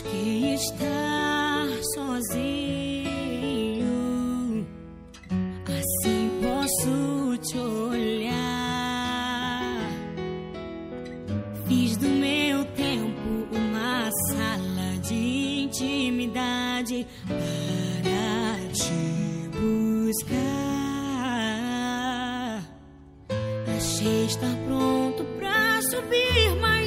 que está sozinho. Assim posso te olhar. Fiz do meu tempo uma sala de intimidade para te buscar. Achei estar pronto pra subir, mais.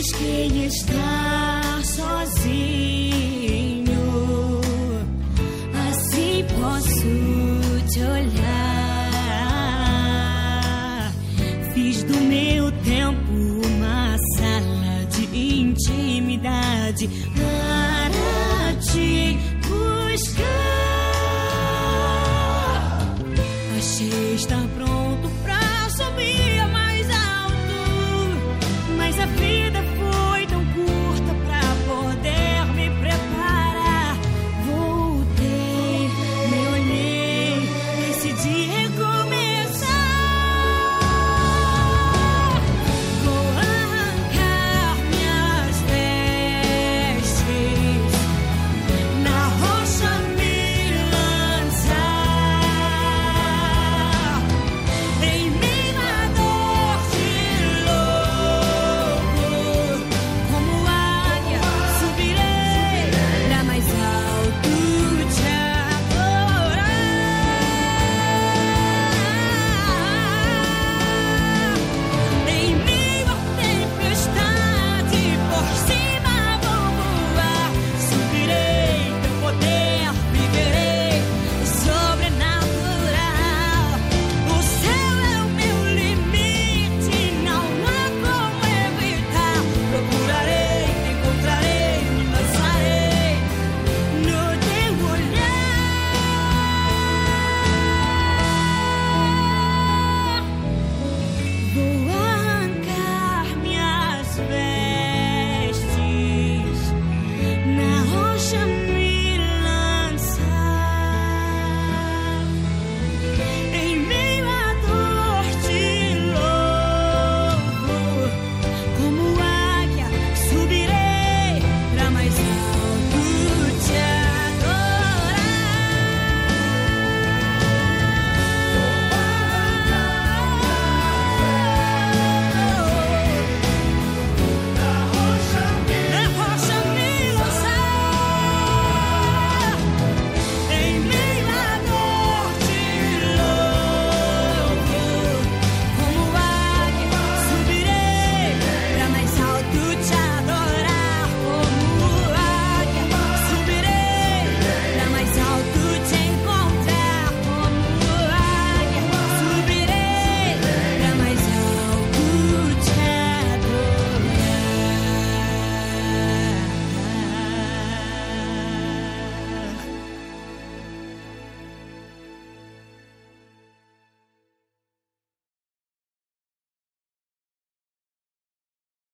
temos estar sozinho. Assim posso te olhar. Fiz do meu tempo uma sala de intimidade para te buscar.